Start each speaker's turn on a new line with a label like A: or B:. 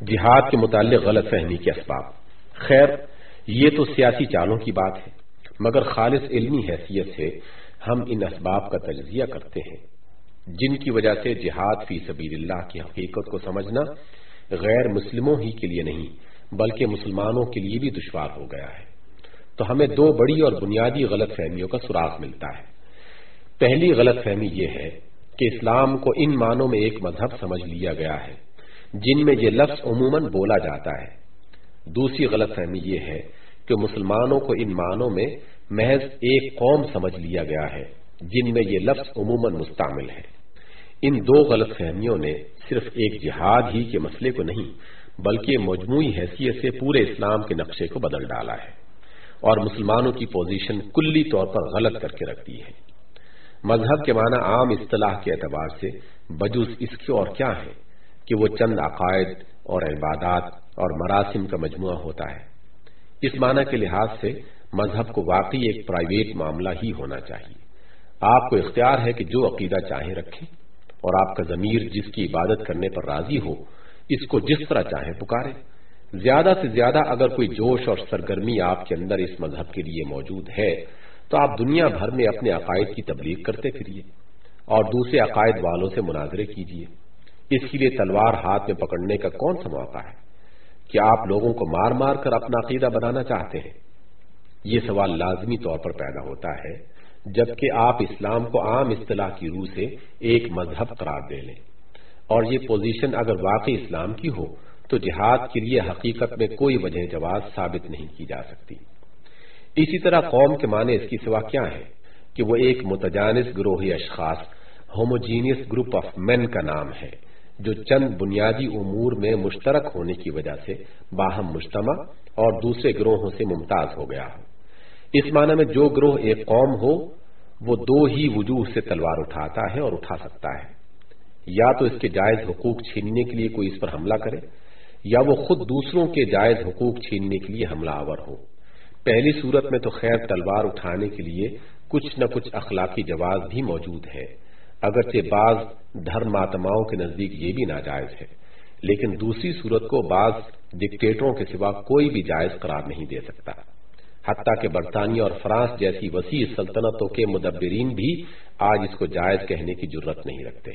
A: جہاد کے متعلق غلط فہمی کے اسباب۔ خیر، یہ تو سیاسی چالوں کی بات ہے، مگر خالص علمی حیثیت سے ہم ان اسباب کا تجزیہ کرتے ہیں، جن کی وجہ سے جہاد فی سبیل اللہ کی حقیقت کو سمجھنا غیر مسلموں ہی کے لیے نہیں، بلکہ مسلمانوں کے لیے بھی دشوار ہو گیا ہے۔ تو ہمیں دو بڑی اور بنیادی غلط فہمیوں کا سراغ ملتا ہے۔ پہلی غلط فہمی یہ ہے کہ اسلام کو ان معنوں میں ایک مذہب سمجھ لیا گیا ہے۔ جن میں یہ لفظ عموماً بولا جاتا ہے۔ دوسری غلط فہمی یہ ہے کہ مسلمانوں کو ان معنوں میں محض ایک قوم سمجھ لیا گیا ہے، جن میں یہ لفظ عموماً مستعمل ہے۔ ان دو غلط فہمیوں نے صرف ایک جہاد ہی کے مسئلے کو نہیں، بلکہ مجموعی حیثیت سے پورے اسلام کے نقشے کو بدل ڈالا ہے۔ اور مسلمانوں کی پوزیشن کلی طور پر غلط کر کے رکھ دی ہے۔ مذہب کے معنی عام اصطلاح کے اعتبار سے بجوز اس کے اور کیا ہے کہ وہ چند عقائد اور عبادات اور مراسم کا مجموعہ ہوتا ہے۔ اس معنی کے لحاظ سے مذہب کو واقعی ایک پرائیویٹ معاملہ ہی ہونا چاہیے۔ آپ کو اختیار ہے کہ جو عقیدہ چاہیں رکھیں اور آپ کا ضمیر جس کی عبادت کرنے پر راضی ہو، اس کو جس طرح چاہیں پکارے زیادہ سے زیادہ اگر کوئی جوش اور سرگرمی آپ کے اندر اس مذہب کے لیے موجود ہے، تو آپ دنیا بھر میں اپنے عقائد کی تبلیغ کرتے پھریے اور دوسرے عقائد والوں سے مناظرے کیجیے۔ اس کے لیے تلوار ہاتھ میں پکڑنے کا کون سا موقع ہے کیا آپ لوگوں کو مار مار کر اپنا عقیدہ بنانا چاہتے ہیں؟ یہ سوال لازمی طور پر پیدا ہوتا ہے، جبکہ آپ اسلام کو عام اصطلاح کی روح سے ایک مذہب قرار دے لیں۔ اور یہ پوزیشن اگر واقعی اسلام کی ہو، تو جہاد کے لیے حقیقت میں کوئی وجہ جواز ثابت نہیں کی جا سکتی۔ اسی طرح قوم کے معنی اس کی سوا کیا ہے کہ وہ ایک متجانس گروہی اشخاص ہوموجینس گروپ آف مین کا نام ہے۔ جو چند بنیادی امور میں مشترک ہونے کی وجہ سے باہم مجتمع اور دوسرے گروہوں سے ممتاز ہو گیا۔ ہو اس معنی میں جو گروہ ایک قوم ہو، وہ دو ہی وجوہ سے تلوار اٹھاتا ہے اور اٹھا سکتا ہے۔ یا تو اس کے جائز حقوق چھیننے کے لیے کوئی اس پر حملہ کرے، یا وہ خود دوسروں کے جائز حقوق چھیننے کے لیے حملہ آور ہو۔ پہلی صورت میں تو خیر تلوار اٹھانے کے لیے کچھ نہ کچھ اخلاقی جواز بھی موجود ہے۔ اگرچہ بعض دھرم آتماؤں کے نزدیک یہ بھی ناجائز ہے، لیکن دوسری صورت کو بعض ڈکٹیٹروں کے سوا کوئی بھی جائز قرار نہیں دے سکتا۔ حتیٰ کہ برطانیہ اور فرانس جیسی وسیع سلطنتوں کے مدبرین بھی آج اس کو جائز کہنے کی ضرورت نہیں رکھتے۔